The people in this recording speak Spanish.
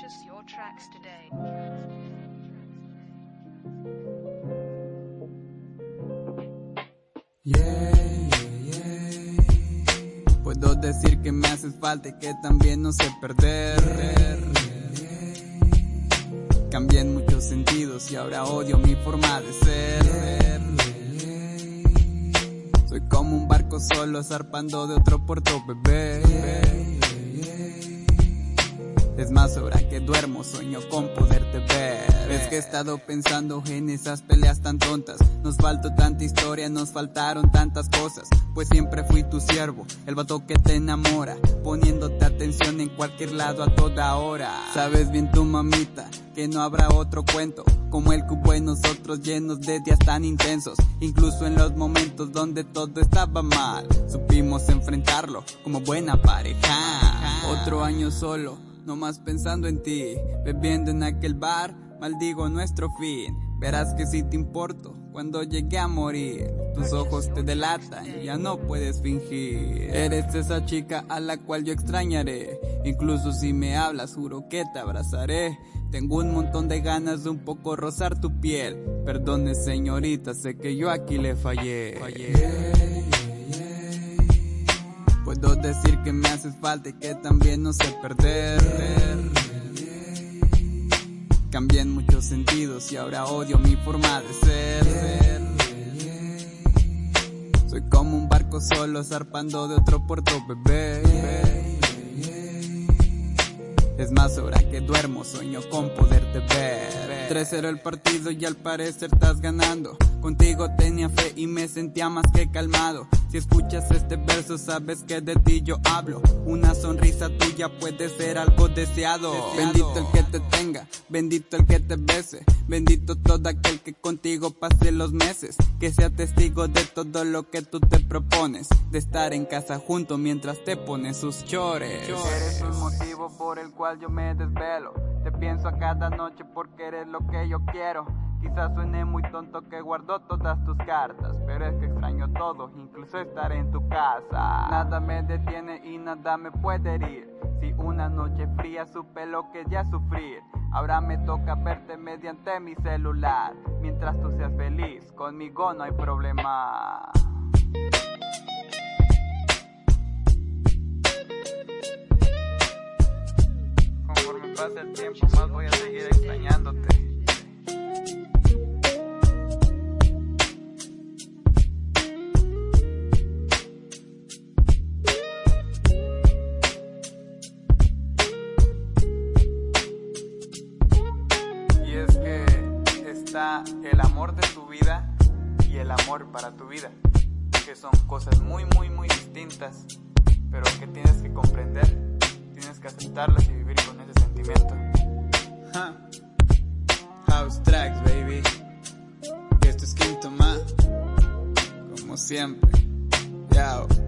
Your tracks today. Yeah, yeah, yeah. Puedo decir que me haces falta y que también no sé perder. Cambié en muchos sentidos y ahora odio mi forma de ser. Soy como un barco solo zarpando de otro puerto, bebé. Es más, ahora que duermo sueño con poderte ver. Es que he estado pensando en esas peleas tan tontas. Nos faltó tanta historia, nos faltaron tantas cosas. Pues siempre fui tu siervo, el vato que te enamora. Poniéndote atención en cualquier lado a toda hora. Sabes bien tu mamita, que no habrá otro cuento. Como el cubo en nosotros llenos de días tan intensos. Incluso en los momentos donde todo estaba mal. Supimos enfrentarlo como buena pareja. Otro año solo no más pensando en ti, bebiendo en aquel bar, maldigo nuestro fin. Verás que si te importo cuando llegue a morir. Tus ojos te delatan ya no puedes fingir. Eres esa chica a la cual yo extrañaré. Incluso si me hablas, juro que te abrazaré. Tengo un montón de ganas de un poco rozar tu piel. Perdone, señorita, sé que yo aquí le fallé. Puedo decir que me haces falta y que también no sé perder. Cambié en muchos sentidos y ahora odio mi forma de ser. Soy como un barco solo zarpando de otro puerto, bebé. Es más, ahora que duermo sueño con poderte ver. 3-0 el partido y al parecer estás ganando. Contigo tenía fe y me sentía más que calmado. Si escuchas este verso sabes que de ti yo hablo. Una sonrisa tuya puede ser algo deseado. Bendito el que te tenga, bendito el que te bese. Bendito todo aquel que contigo pase los meses. Que sea testigo de todo lo que tú te propones. De estar en casa junto mientras te pones sus chores. Eres el motivo por el cual yo me desvelo. Te pienso a cada noche porque eres lo que yo quiero. Quizás suene muy tonto que guardo todas tus cartas, pero es que extraño todo, incluso estar en tu casa. Nada me detiene y nada me puede herir. Si una noche fría supe lo que ya sufrir, ahora me toca verte mediante mi celular. Mientras tú seas feliz, conmigo no hay problema. Está el amor de tu vida y el amor para tu vida, que son cosas muy, muy, muy distintas, pero que tienes que comprender, tienes que aceptarlas y vivir con ese sentimiento. House tracks, baby. Esto es Quinto más, como siempre. Yao.